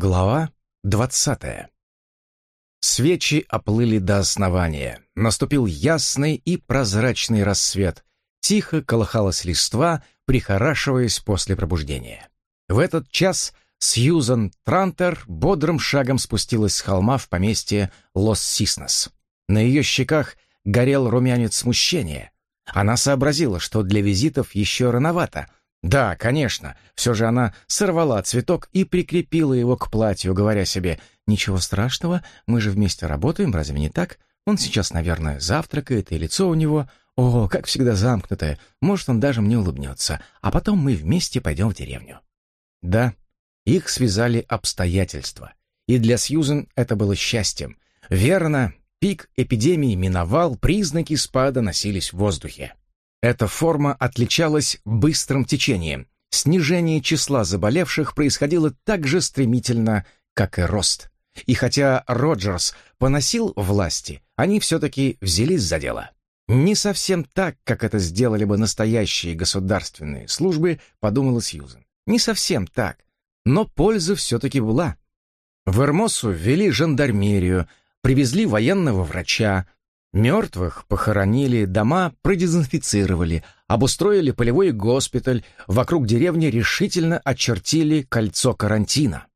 Глава двадцатая. Свечи оплыли до основания. Наступил ясный и прозрачный рассвет. Тихо колыхалась листва, прихорашиваясь после пробуждения. В этот час Сьюзан Трантер бодрым шагом спустилась с холма в поместье Лос-Сиснес. На ее щеках горел румянец смущения. Она сообразила, что для визитов еще рановато — да, конечно. Все же она сорвала цветок и прикрепила его к платью, говоря себе, «Ничего страшного, мы же вместе работаем, разве не так? Он сейчас, наверное, завтракает, и лицо у него, о, как всегда замкнутое, может, он даже мне улыбнется, а потом мы вместе пойдем в деревню». Да, их связали обстоятельства, и для Сьюзен это было счастьем. Верно, пик эпидемии миновал, признаки спада носились в воздухе. Эта форма отличалась быстрым течением. Снижение числа заболевших происходило так же стремительно, как и рост. И хотя Роджерс поносил власти, они все-таки взялись за дело. Не совсем так, как это сделали бы настоящие государственные службы, подумала Сьюзен. Не совсем так. Но польза все-таки была. В Эрмосу ввели жандармерию, привезли военного врача, Мертвых похоронили, дома продезинфицировали, обустроили полевой госпиталь, вокруг деревни решительно очертили кольцо карантина.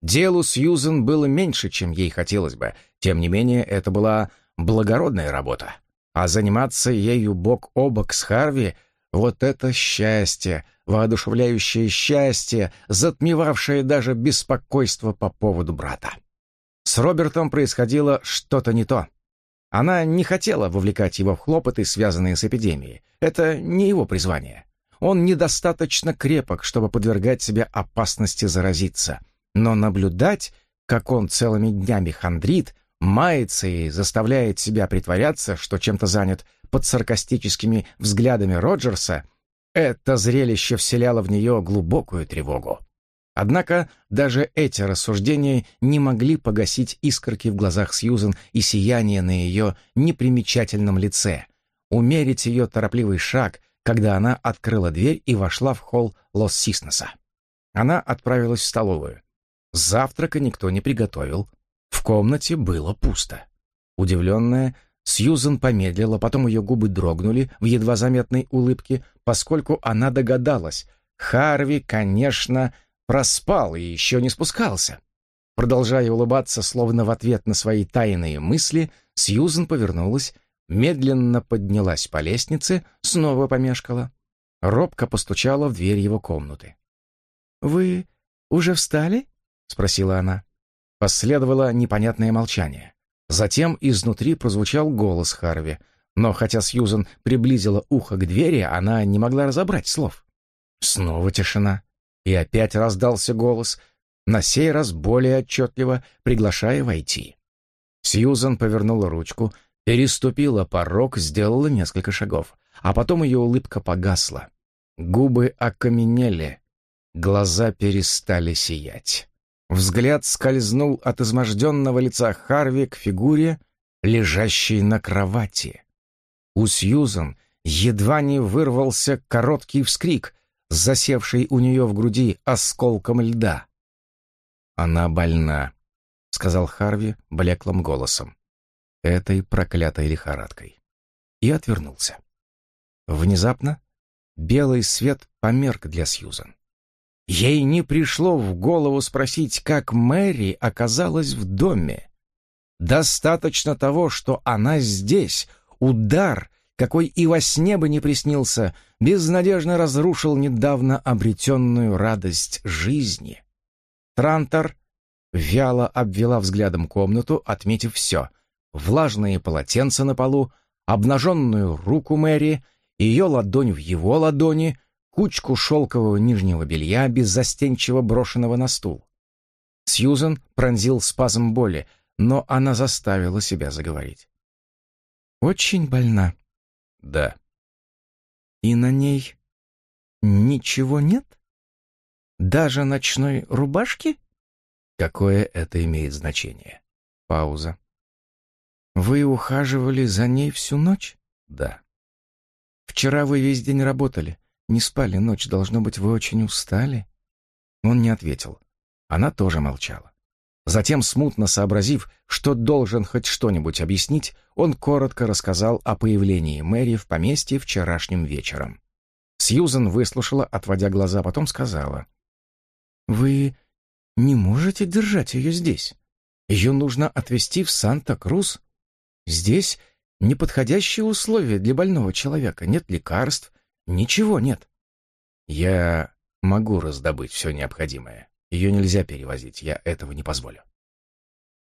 Делу Сьюзен было меньше, чем ей хотелось бы, тем не менее это была благородная работа. А заниматься ею бок о бок с Харви — вот это счастье, воодушевляющее счастье, затмевавшее даже беспокойство по поводу брата. С Робертом происходило что-то не то. Она не хотела вовлекать его в хлопоты, связанные с эпидемией. Это не его призвание. Он недостаточно крепок, чтобы подвергать себя опасности заразиться. Но наблюдать, как он целыми днями хандрит, мается и заставляет себя притворяться, что чем-то занят под саркастическими взглядами Роджерса, это зрелище вселяло в нее глубокую тревогу. Однако даже эти рассуждения не могли погасить искорки в глазах Сьюзен и сияние на ее непримечательном лице, умерить ее торопливый шаг, когда она открыла дверь и вошла в холл Лос-Сиснеса. Она отправилась в столовую. Завтрака никто не приготовил. В комнате было пусто. Удивленная, Сьюзен помедлила, потом ее губы дрогнули в едва заметной улыбке, поскольку она догадалась. Харви, конечно, Проспал и еще не спускался. Продолжая улыбаться, словно в ответ на свои тайные мысли, Сьюзен повернулась, медленно поднялась по лестнице, снова помешкала. Робко постучала в дверь его комнаты. «Вы уже встали?» — спросила она. Последовало непонятное молчание. Затем изнутри прозвучал голос Харви, но хотя Сьюзен приблизила ухо к двери, она не могла разобрать слов. Снова тишина. И опять раздался голос, на сей раз более отчетливо, приглашая войти. Сьюзан повернула ручку, переступила порог, сделала несколько шагов, а потом ее улыбка погасла. Губы окаменели, глаза перестали сиять. Взгляд скользнул от изможденного лица Харви к фигуре, лежащей на кровати. У Сьюзан едва не вырвался короткий вскрик, засевший у нее в груди осколком льда. «Она больна», — сказал Харви блеклым голосом, этой проклятой лихорадкой, и отвернулся. Внезапно белый свет померк для Сьюзан. Ей не пришло в голову спросить, как Мэри оказалась в доме. Достаточно того, что она здесь, удар, какой и во сне бы не приснился, безнадежно разрушил недавно обретенную радость жизни. Трантор вяло обвела взглядом комнату, отметив все — влажные полотенца на полу, обнаженную руку Мэри, ее ладонь в его ладони, кучку шелкового нижнего белья, беззастенчиво брошенного на стул. Сьюзен пронзил спазм боли, но она заставила себя заговорить. «Очень больна», да. И на ней ничего нет? Даже ночной рубашки? Какое это имеет значение? Пауза. Вы ухаживали за ней всю ночь? Да. Вчера вы весь день работали, не спали ночь, должно быть, вы очень устали? Он не ответил. Она тоже молчала. Затем, смутно сообразив, что должен хоть что-нибудь объяснить, он коротко рассказал о появлении Мэри в поместье вчерашним вечером. Сьюзен выслушала, отводя глаза, потом сказала. «Вы не можете держать ее здесь. Ее нужно отвезти в Санта-Крус. Здесь неподходящие условия для больного человека. Нет лекарств, ничего нет». «Я могу раздобыть все необходимое», ее нельзя перевозить, я этого не позволю.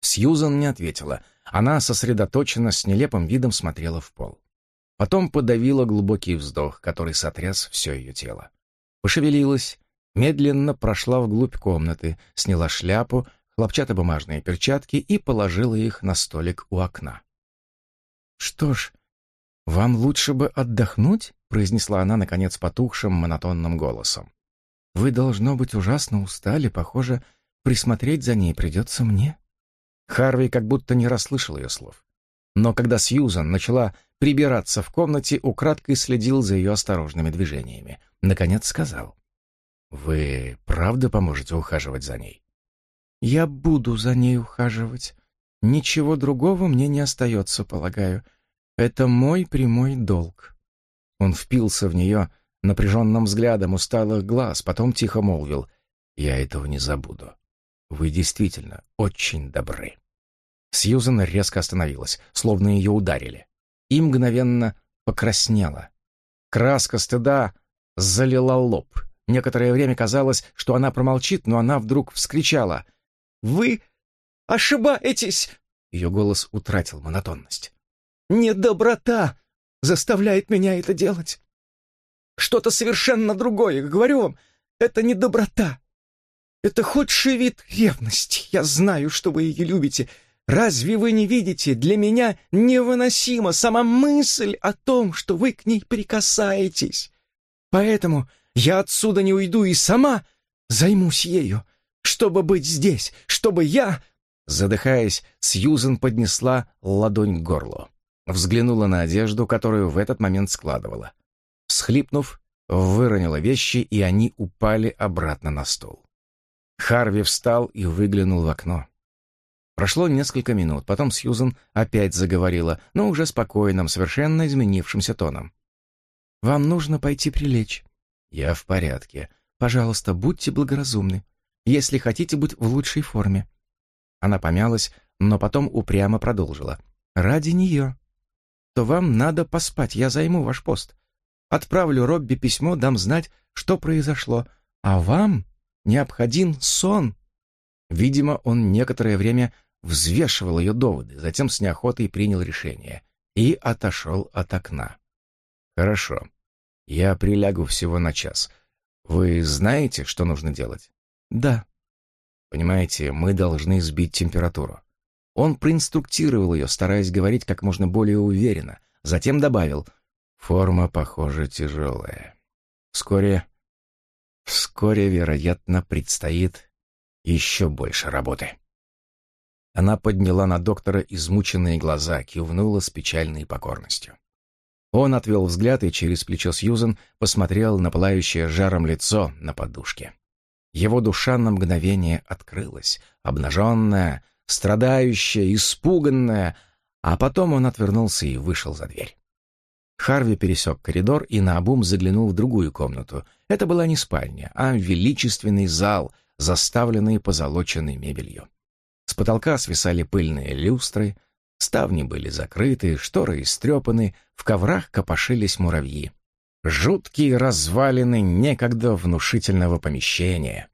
Сьюзан не ответила. Она сосредоточенно, с нелепым видом смотрела в пол. Потом подавила глубокий вздох, который сотряс все ее тело. Пошевелилась, медленно прошла вглубь комнаты, сняла шляпу, хлопчатобумажные перчатки и положила их на столик у окна. «Что ж, вам лучше бы отдохнуть?» — произнесла она, наконец, потухшим монотонным голосом. Вы, должно быть, ужасно устали. Похоже, присмотреть за ней придется мне». Харви как будто не расслышал ее слов. Но когда Сьюзан начала прибираться в комнате, украдкой следил за ее осторожными движениями. Наконец сказал. «Вы правда поможете ухаживать за ней?» «Я буду за ней ухаживать. Ничего другого мне не остается, полагаю. Это мой прямой долг». Он впился в нее, напряженным взглядом усталых глаз, потом тихо молвил «Я этого не забуду. Вы действительно очень добры». Сьюзен резко остановилась, словно ее ударили, и мгновенно покраснела. Краска стыда залила лоб. Некоторое время казалось, что она промолчит, но она вдруг вскричала «Вы ошибаетесь!» Ее голос утратил монотонность. «Недоброта заставляет меня это делать что-то совершенно другое. Говорю вам, это не доброта. Это худший вид ревности. Я знаю, что вы ее любите. Разве вы не видите? Для меня невыносима сама мысль о том, что вы к ней прикасаетесь. Поэтому я отсюда не уйду и сама займусь ею, чтобы быть здесь, чтобы я...» Задыхаясь, Сьюзен поднесла ладонь к горлу. Взглянула на одежду, которую в этот момент складывала. Всхлипнув, выронила вещи, и они упали обратно на стол. Харви встал и выглянул в окно. Прошло несколько минут, потом Сьюзен опять заговорила, но уже спокойным, совершенно изменившимся тоном. «Вам нужно пойти прилечь». «Я в порядке. Пожалуйста, будьте благоразумны, если хотите быть в лучшей форме». Она помялась, но потом упрямо продолжила. «Ради нее. То вам надо поспать, я займу ваш пост. Отправлю Робби письмо, дам знать, что произошло. А вам необходим сон». Видимо, он некоторое время взвешивал ее доводы, затем с неохотой принял решение и отошел от окна. «Хорошо. Я прилягу всего на час. Вы знаете, что нужно делать?» «Да». «Понимаете, мы должны сбить температуру». Он проинструктировал ее, стараясь говорить как можно более уверенно, затем добавил — Форма, похоже, тяжелая. Вскоре, вскоре, вероятно, предстоит еще больше работы. Она подняла на доктора измученные глаза, кивнула с печальной покорностью. Он отвел взгляд и через плечо Сьюзен посмотрел на пылающее жаром лицо на подушке. Его душа на мгновение открылась, обнаженная, страдающая, испуганная, а потом он отвернулся и вышел за дверь. Харви пересек коридор и наобум заглянул в другую комнату. Это была не спальня, а величественный зал, заставленный позолоченной мебелью. С потолка свисали пыльные люстры, ставни были закрыты, шторы истрепаны, в коврах копошились муравьи. Жуткие развалины некогда внушительного помещения.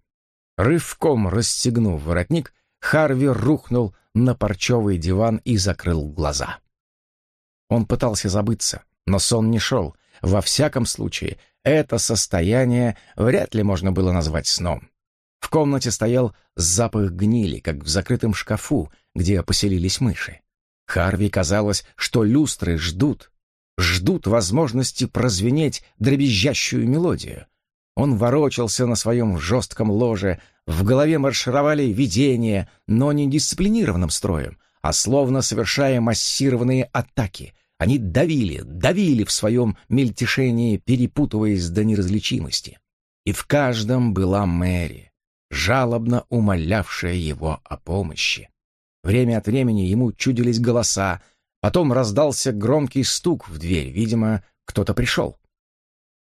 Рывком расстегнув воротник, Харви рухнул на парчевый диван и закрыл глаза. Он пытался забыться, но сон не шел. Во всяком случае, это состояние вряд ли можно было назвать сном. В комнате стоял запах гнили, как в закрытом шкафу, где поселились мыши. Харви казалось, что люстры ждут, ждут возможности прозвенеть дребезжащую мелодию. Он ворочался на своем жестком ложе, в голове маршировали видения, но не дисциплинированным строем, а словно совершая массированные атаки, они давили, давили в своем мельтешении, перепутываясь до неразличимости. И в каждом была Мэри. жалобно умолявшая его о помощи. Время от времени ему чудились голоса, потом раздался громкий стук в дверь, видимо, кто-то пришел.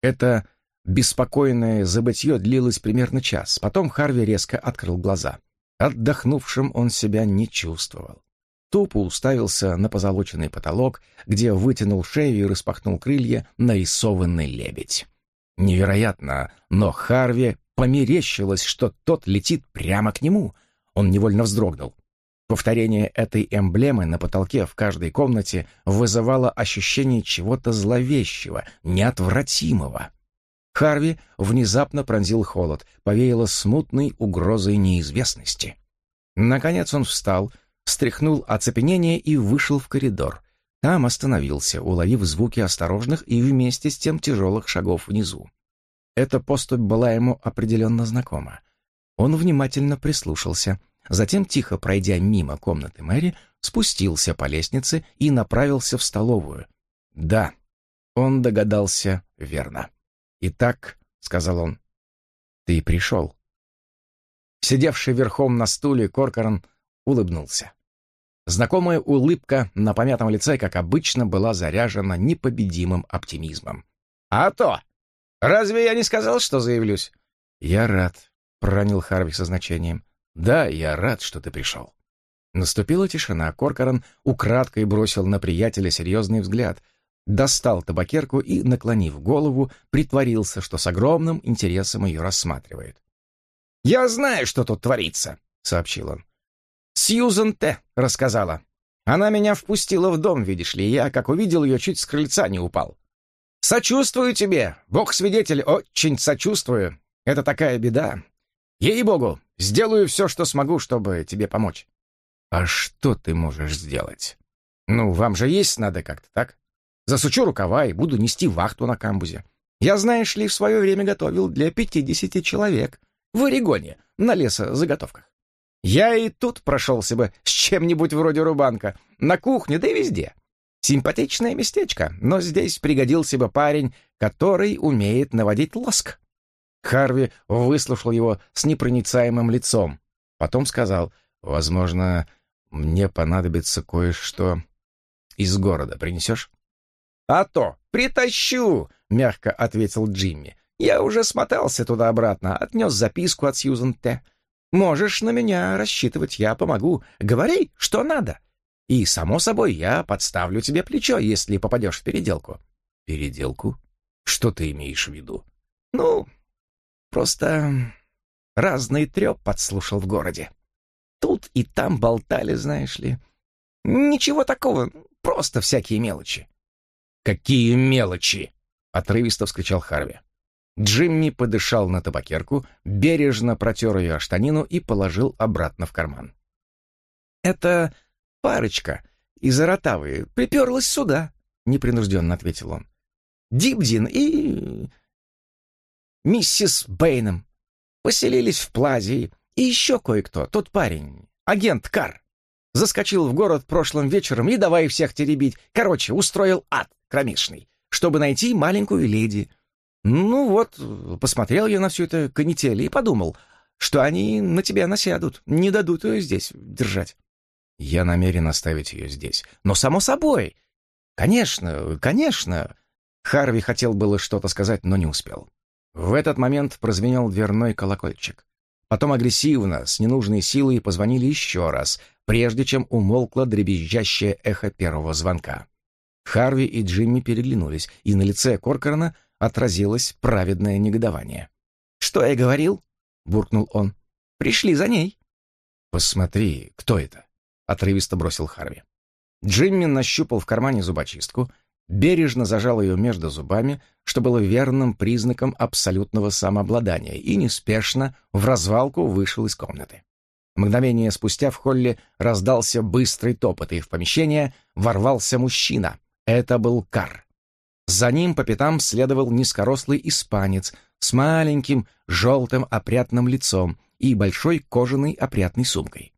Это беспокойное забытье длилось примерно час, потом Харви резко открыл глаза. Отдохнувшим он себя не чувствовал. Тупо уставился на позолоченный потолок, где вытянул шею и распахнул крылья нарисованный лебедь. Невероятно, но Харви померещилось, что тот летит прямо к нему. Он невольно вздрогнул. Повторение этой эмблемы на потолке в каждой комнате вызывало ощущение чего-то зловещего, неотвратимого. Харви внезапно пронзил холод, повеяло смутной угрозой неизвестности. Наконец он встал, стряхнул оцепенение и вышел в коридор. Там остановился, уловив звуки осторожных и вместе с тем тяжелых шагов внизу. Эта поступь была ему определенно знакома. Он внимательно прислушался, затем, тихо пройдя мимо комнаты Мэри, спустился по лестнице и направился в столовую. Да, он догадался верно. «Итак», — сказал он, — «ты пришел». Сидевший верхом на стуле, Коркоран улыбнулся. Знакомая улыбка на помятом лице, как обычно, была заряжена непобедимым оптимизмом. «А то! Разве я не сказал, что заявлюсь?» «Я рад», — проронил Харви со значением. «Да, я рад, что ты пришел». Наступила тишина. Коркоран украдкой бросил на приятеля серьезный взгляд, достал табакерку и, наклонив голову, притворился, что с огромным интересом ее рассматривает. «Я знаю, что тут творится», — сообщил он. Сьюзен Т. рассказала. Она меня впустила в дом, видишь ли, я, как увидел ее, чуть с крыльца не упал. Сочувствую тебе, бог-свидетель, очень сочувствую. Это такая беда. Ей-богу, сделаю все, что смогу, чтобы тебе помочь. А что ты можешь сделать? Ну, вам же есть надо как-то, так? Засучу рукава и буду нести вахту на камбузе. Я, знаешь ли, в свое время готовил для пятидесяти человек в Орегоне на лесозаготовках. Я и тут прошелся бы с чем-нибудь вроде рубанка, на кухне, да и везде. Симпатичное местечко, но здесь пригодился бы парень, который умеет наводить лоск. Харви выслушал его с непроницаемым лицом. Потом сказал, «Возможно, мне понадобится кое-что из города. Принесешь?» «А то, притащу!» — мягко ответил Джимми. «Я уже смотался туда-обратно, отнес записку от Сьюзен Т. Можешь на меня рассчитывать, я помогу. Говори, что надо. И, само собой, я подставлю тебе плечо, если попадешь в переделку». «Переделку? Что ты имеешь в виду?» «Ну, просто разный треп подслушал в городе. Тут и там болтали, знаешь ли. Ничего такого, просто всякие мелочи». «Какие мелочи?» — отрывисто вскричал Харви. Джимми подышал на табакерку, бережно протер ее о штанину и положил обратно в карман. «Это парочка из Аратавы приперлась сюда», — непринужденно ответил он. «Дибдин и... миссис Бэйном поселились в Плазе, и еще кое-кто, тот парень, агент Кар. Заскочил в город прошлым вечером и давай всех теребить. Короче, устроил ад кромешный, чтобы найти маленькую леди, ну вот, посмотрел я на всю это канитель и подумал, что они на тебя насядут, не дадут ее здесь держать. Я намерен оставить ее здесь. Но само собой. Конечно, конечно. Харви хотел было что-то сказать, но не успел. В этот момент прозвенел дверной колокольчик. Потом агрессивно, с ненужной силой позвонили еще раз, прежде чем умолкло дребезжащее эхо первого звонка. Харви и Джимми переглянулись, и на лице Коркорана отразилось праведное негодование. «Что я говорил?» — буркнул он. «Пришли за ней». «Посмотри, кто это?» — отрывисто бросил Харви. Джимми нащупал в кармане зубочистку, бережно зажал ее между зубами, что было верным признаком абсолютного самообладания, и неспешно в развалку вышел из комнаты. Мгновение спустя в холле раздался быстрый топот, и в помещение ворвался мужчина. Это был Кар. За ним по пятам следовал низкорослый испанец с маленьким желтым опрятным лицом и большой кожаной опрятной сумкой.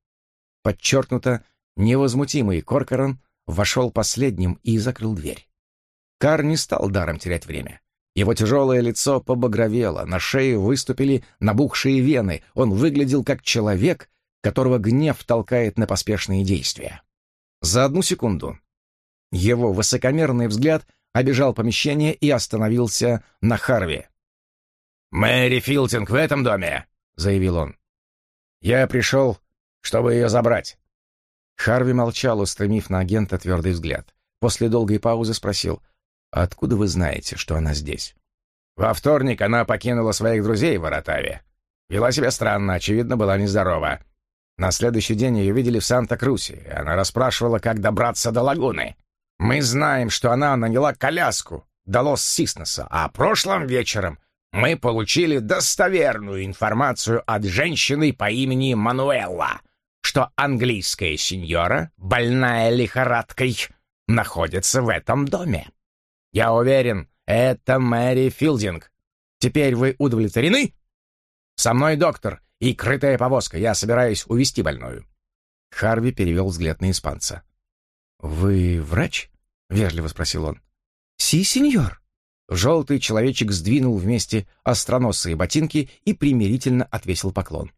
Подчеркнуто, невозмутимый Коркоран вошел последним и закрыл дверь. Кар не стал даром терять время. Его тяжелое лицо побагровело, на шее выступили набухшие вены. Он выглядел как человек, которого гнев толкает на поспешные действия. За одну секунду его высокомерный взгляд обежал помещение и остановился на Харви. «Мэри Филтинг в этом доме!» — заявил он. «Я пришел, чтобы ее забрать». Харви молчал, устремив на агента твердый взгляд. После долгой паузы спросил, «Откуда вы знаете, что она здесь?» «Во вторник она покинула своих друзей в Аратаве. Вела себя странно, очевидно, была нездорова. На следующий день ее видели в Санта-Крусе. Она расспрашивала, как добраться до лагуны. Мы знаем, что она наняла коляску до Лос-Сисноса, а прошлым вечером мы получили достоверную информацию от женщины по имени Мануэлла, что английская сеньора, больная лихорадкой, находится в этом доме. Я уверен, это Мэри Филдинг. Теперь вы удовлетворены? Со мной доктор и крытая повозка. Я собираюсь увезти больную». Харви перевел взгляд на испанца. «Вы врач?» — вежливо спросил он. «Си, сеньор». Желтый человечек сдвинул вместе остроносые ботинки и примирительно отвесил поклон.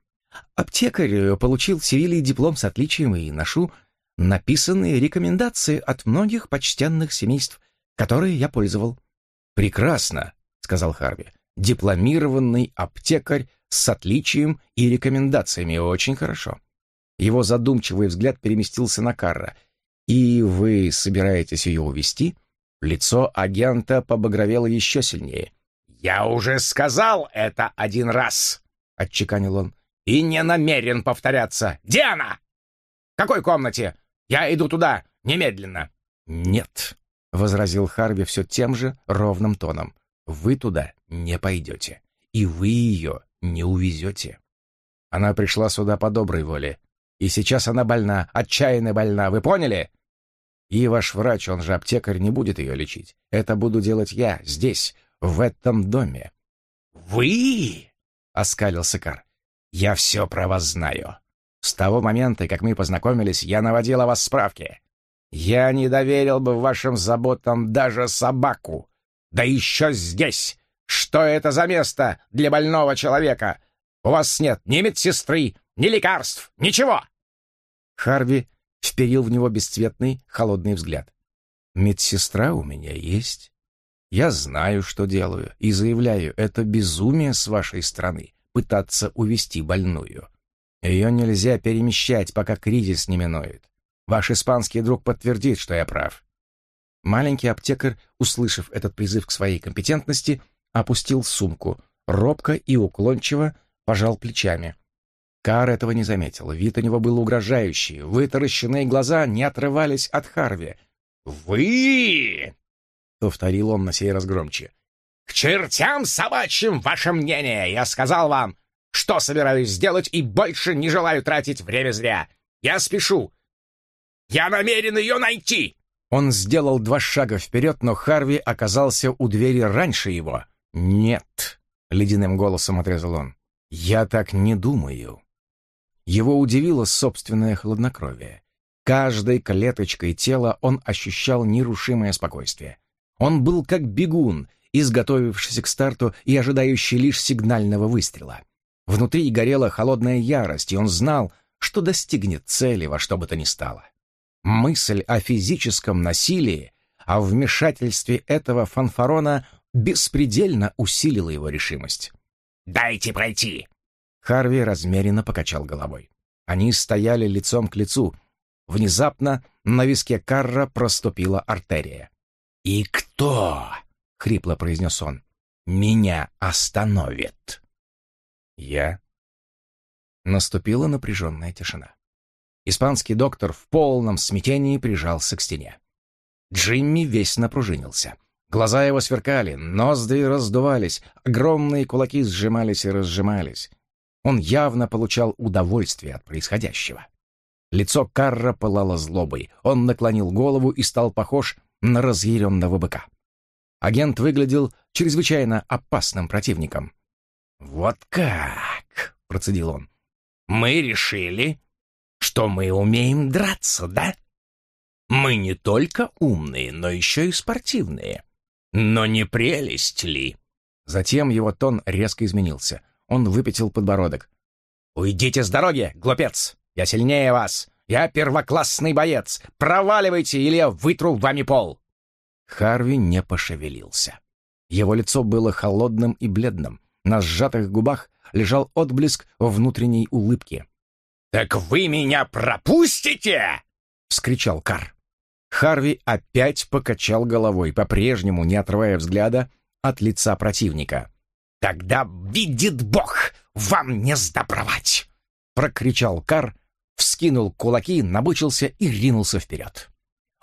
«Аптекарь получил в диплом с отличием и ношу написанные рекомендации от многих почтенных семейств, которые я пользовал». «Прекрасно», — сказал Харви. «Дипломированный аптекарь с отличием и рекомендациями. Очень хорошо. Его задумчивый взгляд переместился на Карра. «И вы собираетесь ее увести? Лицо агента побагровело еще сильнее. «Я уже сказал это один раз!» — отчеканил он. «И не намерен повторяться. Где она? В какой комнате? Я иду туда, немедленно!» «Нет», — возразил Харви все тем же ровным тоном. «Вы туда не пойдете, и вы ее не увезете. Она пришла сюда по доброй воле. И сейчас она больна, отчаянно больна, вы поняли? И ваш врач, он же аптекарь, не будет ее лечить. Это буду делать я, здесь, в этом доме. «Вы?» — оскалился Кар. «Я все про вас знаю. С того момента, как мы познакомились, я наводил о вас справки. Я не доверил бы вашим заботам даже собаку. Да еще здесь, что это за место для больного человека? У вас нет ни медсестры, ни лекарств, ничего!» Харви вперил в него бесцветный, холодный взгляд. «Медсестра у меня есть. Я знаю, что делаю, и заявляю, это безумие с вашей стороны пытаться увести больную. Ее нельзя перемещать, пока кризис не минует. Ваш испанский друг подтвердит, что я прав». Маленький аптекарь, услышав этот призыв к своей компетентности, опустил сумку, робко и уклончиво пожал плечами. Кар этого не заметил. Вид у него был угрожающий. Вытаращенные глаза не отрывались от Харви. «Вы!» — повторил он на сей раз громче. «К чертям собачьим ваше мнение! Я сказал вам, что собираюсь сделать, и больше не желаю тратить время зря. Я спешу. Я намерен ее найти!» Он сделал два шага вперед, но Харви оказался у двери раньше его. «Нет», — ледяным голосом отрезал он, — «я так не думаю». Его удивило собственное хладнокровие. Каждой клеточкой тела он ощущал нерушимое спокойствие. Он был как бегун, изготовившийся к старту и ожидающий лишь сигнального выстрела. Внутри горела холодная ярость, и он знал, что достигнет цели во что бы то ни стало. Мысль о физическом насилии, о вмешательстве этого фанфарона беспредельно усилило его решимость. «Дайте пройти!» Харви размеренно покачал головой. Они стояли лицом к лицу. Внезапно на виске Карра проступила артерия. «И кто?» — хрипло произнес он. «Меня остановит!» «Я?» Наступила напряженная тишина. Испанский доктор в полном смятении прижался к стене. Джимми весь напружинился. Глаза его сверкали, ноздри раздувались, огромные кулаки сжимались и разжимались. Он явно получал удовольствие от происходящего. Лицо Карра пылало злобой. Он наклонил голову и стал похож на разъяренного быка. Агент выглядел чрезвычайно опасным противником. «Вот как!» — процедил он. «Мы решили, что мы умеем драться, да? Мы не только умные, но еще и спортивные. Но не прелесть ли?» Затем его тон резко изменился. Он выпятил подбородок. «Уйдите с дороги, глупец! Я сильнее вас! Я первоклассный боец! Проваливайте, или я вытру вами пол!» Харви не пошевелился. Его лицо было холодным и бледным. На сжатых губах лежал отблеск внутренней улыбки. «Так вы меня пропустите!» — вскричал Кар. Харви опять покачал головой, по-прежнему не отрывая взгляда от лица противника. «Тогда видит Бог, вам не сдобровать!» — прокричал Кар, вскинул кулаки, набучился и ринулся вперед.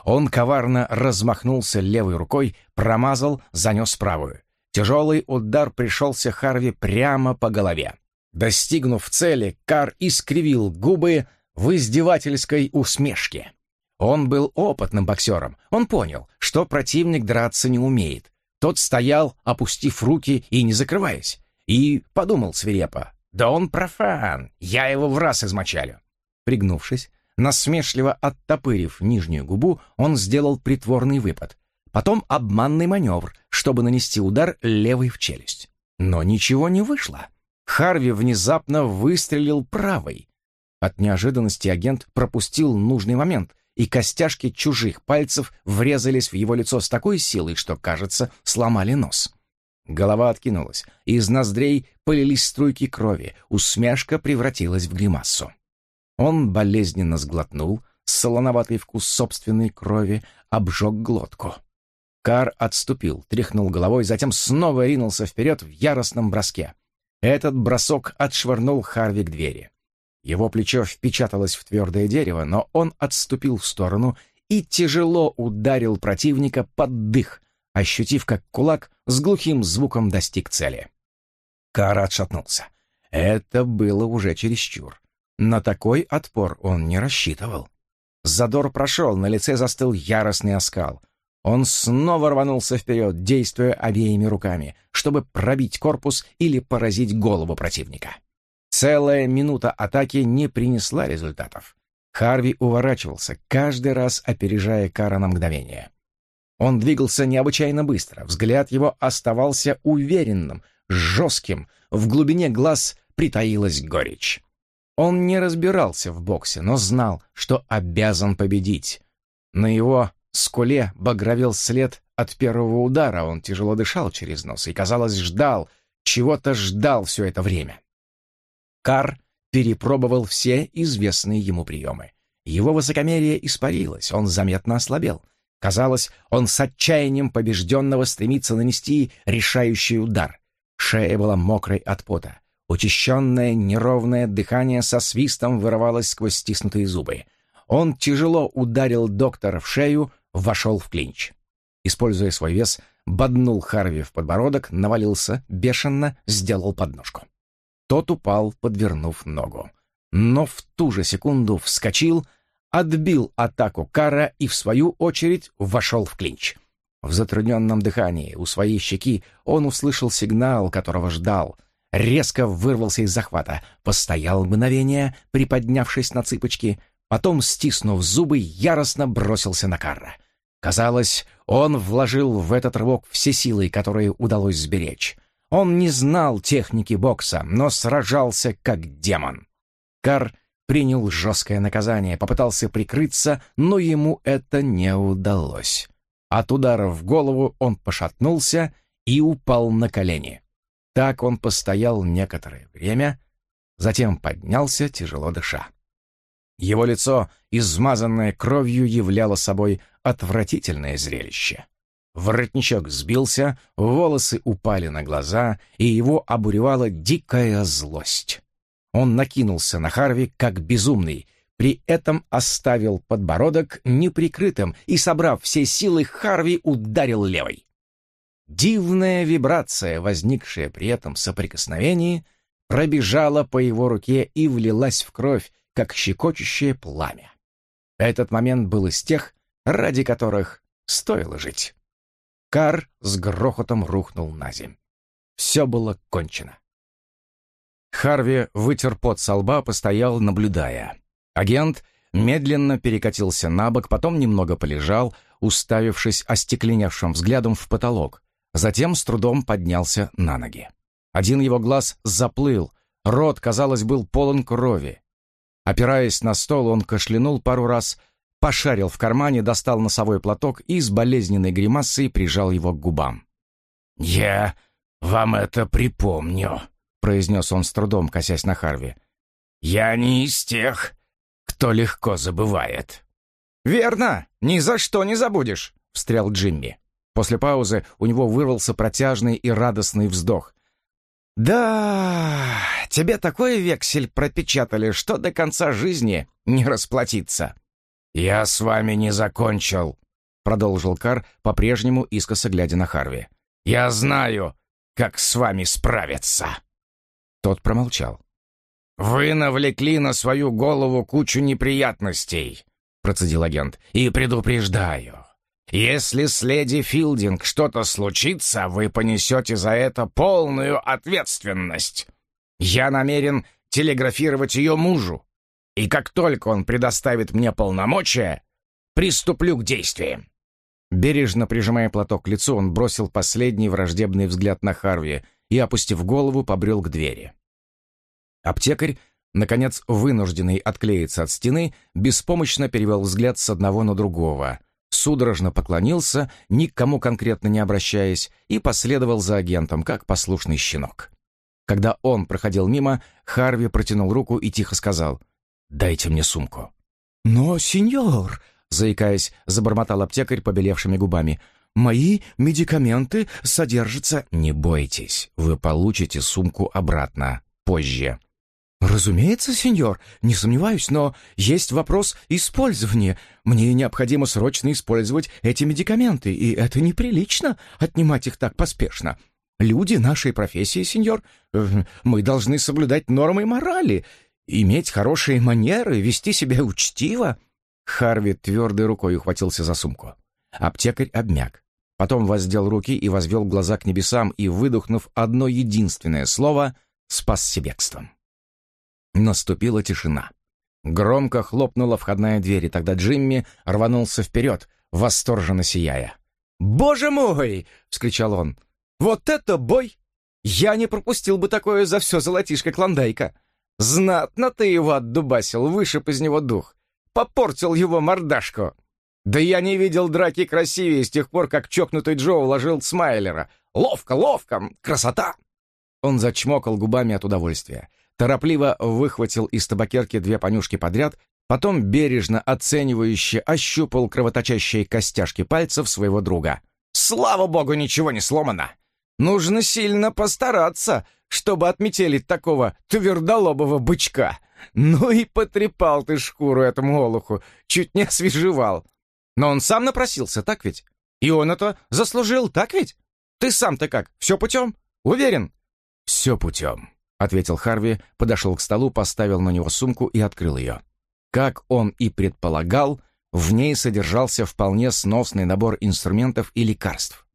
Он коварно размахнулся левой рукой, промазал, занес правую. Тяжелый удар пришелся Харви прямо по голове. Достигнув цели, Кар искривил губы в издевательской усмешке. Он был опытным боксером. Он понял, что противник драться не умеет. Тот стоял, опустив руки и не закрываясь. И подумал свирепо. «Да он профан! Я его в раз измочалю!» Пригнувшись, насмешливо оттопырив нижнюю губу, он сделал притворный выпад. Потом обманный маневр, чтобы нанести удар левой в челюсть. Но ничего не вышло. Харви внезапно выстрелил правой. От неожиданности агент пропустил нужный момент, и костяшки чужих пальцев врезались в его лицо с такой силой, что, кажется, сломали нос. Голова откинулась, из ноздрей полились струйки крови, усмешка превратилась в гримассу. Он болезненно сглотнул, солоноватый вкус собственной крови обжег глотку. Кар отступил, тряхнул головой, затем снова ринулся вперед в яростном броске. Этот бросок отшвырнул Харви к двери. Его плечо впечаталось в твердое дерево, но он отступил в сторону и тяжело ударил противника под дых, ощутив, как кулак с глухим звуком достиг цели. Кар отшатнулся. Это было уже чересчур. На такой отпор он не рассчитывал. Задор прошел, на лице застыл яростный оскал. Он снова рванулся вперед, действуя обеими руками, чтобы пробить корпус или поразить голову противника. Целая минута атаки не принесла результатов. Харви уворачивался, каждый раз опережая Кара на мгновение. Он двигался необычайно быстро, взгляд его оставался уверенным, жестким, в глубине глаз притаилась горечь. Он не разбирался в боксе, но знал, что обязан победить. На его скуле багровел след от первого удара, он тяжело дышал через нос и, казалось, ждал, чего-то ждал все это время. Кар перепробовал все известные ему приемы. Его высокомерие испарилось, он заметно ослабел. Казалось, он с отчаянием побежденного стремится нанести решающий удар. Шея была мокрой от пота. Учащенное неровное дыхание со свистом вырывалось сквозь стиснутые зубы. Он тяжело ударил доктора в шею, вошел в клинч. Используя свой вес, боднул Харви в подбородок, навалился, бешено сделал подножку. Тот упал, подвернув ногу. Но в ту же секунду вскочил, отбил атаку Кара и, в свою очередь, вошел в клинч. В затрудненном дыхании у своей щеки он услышал сигнал, которого ждал. Резко вырвался из захвата, постоял мгновение, приподнявшись на цыпочки, потом, стиснув зубы, яростно бросился на Карра. Казалось, он вложил в этот рывок все силы, которые удалось сберечь. Он не знал техники бокса, но сражался как демон. Кар принял жесткое наказание, попытался прикрыться, но ему это не удалось. От удара в голову он пошатнулся и упал на колени. Так он постоял некоторое время, затем поднялся, тяжело дыша. Его лицо, измазанное кровью, являло собой отвратительное зрелище. Воротничок сбился, волосы упали на глаза, и его обуревала дикая злость. Он накинулся на Харви как безумный, при этом оставил подбородок неприкрытым и, собрав все силы, Харви ударил левой. Дивная вибрация, возникшая при этом соприкосновении, пробежала по его руке и влилась в кровь, как щекочущее пламя. Этот момент был из тех, ради которых стоило жить. Кар с грохотом рухнул на земь. Все было кончено. Харви вытер пот со лба, постоял, наблюдая. Агент медленно перекатился на бок, потом немного полежал, уставившись остекленевшим взглядом в потолок. Затем с трудом поднялся на ноги. Один его глаз заплыл, рот, казалось, был полон крови. Опираясь на стол, он кашлянул пару раз, пошарил в кармане, достал носовой платок и с болезненной гримасой прижал его к губам. «Я вам это припомню», — произнес он с трудом, косясь на Харви. «Я не из тех, кто легко забывает». «Верно, ни за что не забудешь», — встрял Джимми. После паузы у него вырвался протяжный и радостный вздох. «Да, тебе такой вексель пропечатали, что до конца жизни не расплатиться». «Я с вами не закончил», — продолжил Кар, по-прежнему искоса глядя на Харви. «Я знаю, как с вами справиться». Тот промолчал. «Вы навлекли на свою голову кучу неприятностей», — процедил агент, — «и предупреждаю. Если с леди Филдинг что-то случится, вы понесете за это полную ответственность. Я намерен телеграфировать ее мужу, и как только он предоставит мне полномочия, приступлю к действиям». Бережно прижимая платок к лицу, он бросил последний враждебный взгляд на Харви и, опустив голову, побрел к двери. Аптекарь, наконец вынужденный отклеиться от стены, беспомощно перевел взгляд с одного на другого, судорожно поклонился, ни к кому конкретно не обращаясь, и последовал за агентом, как послушный щенок. Когда он проходил мимо, Харви протянул руку и тихо сказал «Дайте мне сумку». «Но, сеньор», — заикаясь, забормотал аптекарь побелевшими губами, «мои медикаменты содержатся...» «Не бойтесь, вы получите сумку обратно, позже». «Разумеется, сеньор, не сомневаюсь, но есть вопрос использования. Мне необходимо срочно использовать эти медикаменты, и это неприлично отнимать их так поспешно. Люди нашей профессии, сеньор, э, мы должны соблюдать нормы морали, иметь хорошие манеры, вести себя учтиво». Харви твердой рукой ухватился за сумку. Аптекарь обмяк. Потом воздел руки и возвел глаза к небесам и, выдохнув одно единственное слово, спасся бегством. Наступила тишина. Громко хлопнула входная дверь, и тогда Джимми рванулся вперед, восторженно сияя. «Боже мой!» — вскричал он. «Вот это бой! Я не пропустил бы такое за все золотишко Клондайка! Знатно ты его отдубасил, вышиб из него дух, попортил его мордашку! Да я не видел драки красивее с тех пор, как чокнутый Джо уложил Смайлера! Ловко, ловко! Красота!» Он зачмокал губами от удовольствия торопливо выхватил из табакерки две понюшки подряд, потом бережно оценивающе ощупал кровоточащие костяшки пальцев своего друга. «Слава богу, ничего не сломано! Нужно сильно постараться, чтобы отметелить такого твердолобого бычка. Ну и потрепал ты шкуру этому олуху, чуть не освежевал. Но он сам напросился, так ведь? И он это заслужил, так ведь? Ты сам-то как, все путем? Уверен?» «Все путем», — ответил Харви, подошел к столу, поставил на него сумку и открыл ее. Как он и предполагал, в ней содержался вполне сносный набор инструментов и лекарств.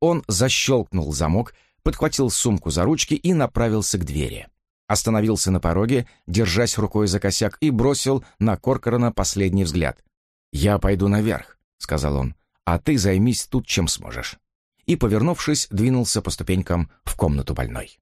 Он защелкнул замок, подхватил сумку за ручки и направился к двери. Остановился на пороге, держась рукой за косяк, и бросил на Коркорона последний взгляд. «Я пойду наверх», — сказал он, — «а ты займись тут, чем сможешь». И, повернувшись, двинулся по ступенькам в комнату больной.